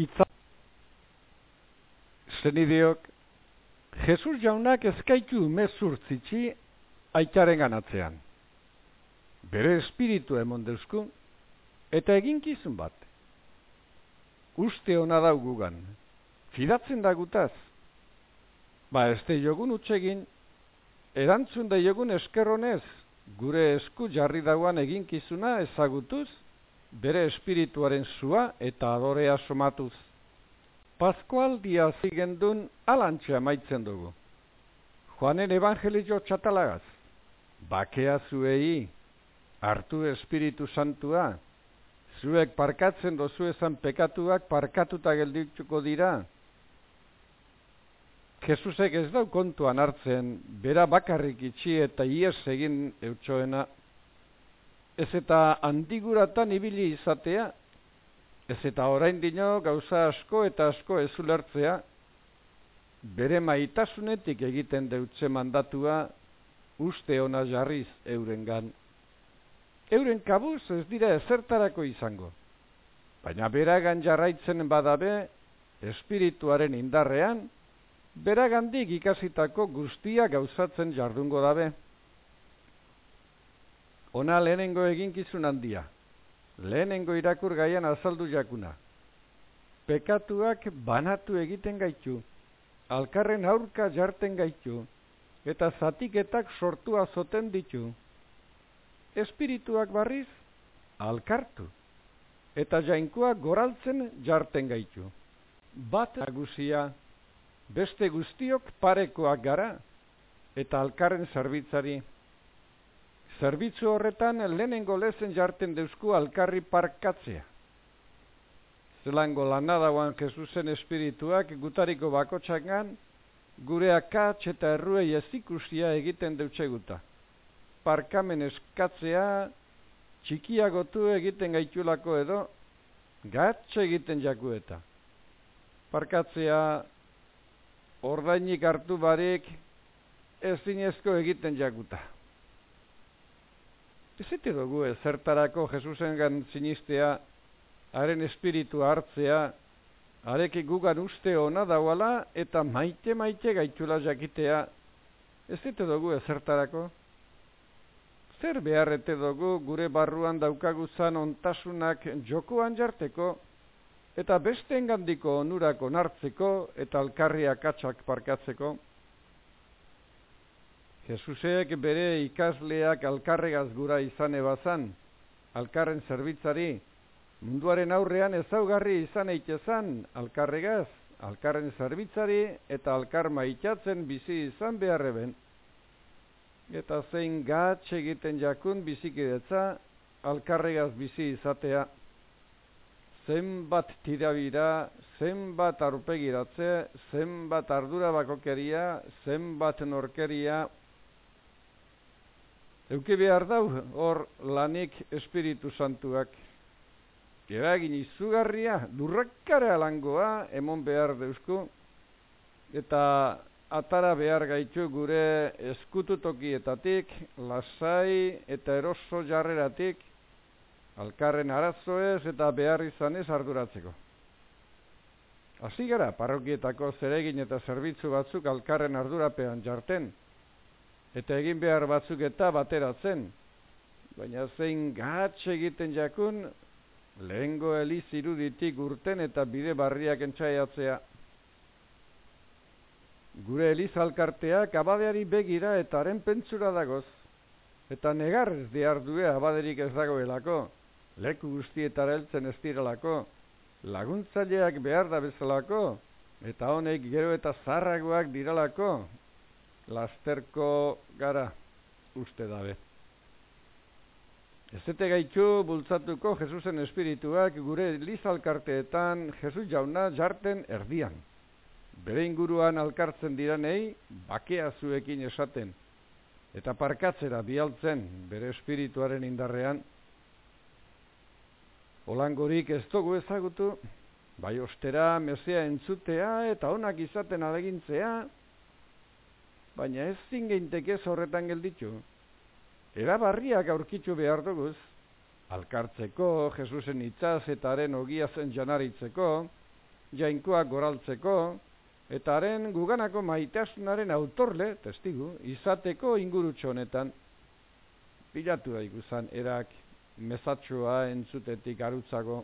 itza zenideok Jesus jaunak ezkaitu mezurtzitsi aitaren ganatzean. Bere espiritu emon deusku, eta eginkizun bat. Uste hona daugugan, fidatzen dagutaz. Ba ez de jogun utxegin, erantzun da jogun eskerronez, gure esku jarri dauan eginkizuna ezagutuz, bere espirituaren zua eta adorea somatuz. Paskualdia zigendun alantxea maitzen dugu. Joanen evangelio txatalagaz, bakea zuei, hartu espiritu santua, zuek parkatzen dozu ezan pekatuak parkatuta geldituko dira. Jesusek ez dau kontuan hartzen, bera bakarrik itxi eta ies egin eutxoena, ez eta handiguratan ibili izatea, ez eta orain dino gauza asko eta asko ez ulertzea, bere maitasunetik egiten deutze mandatua uste ona jarriz eurengan. Euren kabuz ez dira ezertarako izango, baina beragan jarraitzen badabe, espirituaren indarrean, beragandik ikasitako guztia gauzatzen jardungo dabe. Ona lehenengo eginkizun handia, lehenengo irakur gaian azaldu jakuna. Pekatuak banatu egiten gaitu, alkarren aurka jarten gaitu, eta zatiketak sortua zoten ditu. Espirituak barriz, alkartu, eta jainkoak goraltzen jarten gaitu. Bat agusia, beste guztiok parekoak gara, eta alkarren zerbitzari. Zerbitzu horretan lehenengo lezen jarten deusku alkarri parkatzea. Zelango lanadagoan Jesusen espirituak gutariko bakotxangan, gure akatz eta erruei ez ikusia egiten deutseguta. Parkamen eskatzea, txikiagotu egiten gaitulako edo, gatxe egiten jakueta. Parkatzea ordainik hartu barik ez zinezko egiten jakuta. Ezete dugu ezertarako Jesusen gan sinistea, haren espiritu hartzea, areki gugan uste ona dauala eta maite maite gaitula jakitea, ezete dugu ezertarako. Zer beharrete dugu gure barruan daukaguzan ontasunak jokoan jarteko, eta beste engandiko onurako nartzeko eta alkarri akatsak parkatzeko. Jesusek bere ikasleak alkarregaz gura izan ebazan, alkarren zerbitzari, munduaren aurrean ezaugarri izan eitezan alkarregaz, alkarren zerbitzari eta alkar maitatzen bizi izan beharreben. Eta zein gatxe egiten jakun bizikidetza, alkarregaz bizi izatea zenbat tirabira, zenbat aurpegiratze, zenbat ardura bakokeria, zenbat norkeria. Euke behar dau hor lanik espiritu santuak. Eragin izugarria, durrakare alangoa, emon behar deusku, eta atara behar gaitu gure eskututokietatik, lasai eta eroso jarreratik, alkarren arazoez eta behar izanez arduratzeko. Hasi gara, parrokietako zeregin eta zerbitzu batzuk alkarren ardurapean jarten, eta egin behar batzuk eta bateratzen, baina zein gatxe egiten jakun, lehengo eliz iruditik urten eta bide barriak entzaiatzea. Gure eliz alkarteak abadeari begira eta haren pentsura dagoz, eta negarrez diardue abaderik ez dagoelako, leku guztietara heltzen ez direlako, laguntzaileak behar da bezalako, eta honek gero eta zarragoak diralako, lasterko gara uste dabe. Ez ete gaitu bultzatuko Jesusen espirituak gure lizalkarteetan Jesus jauna jarten erdian. Bere inguruan alkartzen diranei, bakea zuekin esaten, eta parkatzera bialtzen bere espirituaren indarrean, Olangorik ez dugu ezagutu, bai ostera mesea entzutea eta onak izaten alegintzea, baina ez zingeintek ez horretan gelditu. Era barriak aurkitu behar duguz, alkartzeko, Jesusen itzaz eta haren ogia zen janaritzeko, jainkoak goraltzeko, eta haren guganako maitasunaren autorle, testigu, izateko ingurutxo honetan, pilatu da ikuzan erak mezatxoa entzutetik arutzago,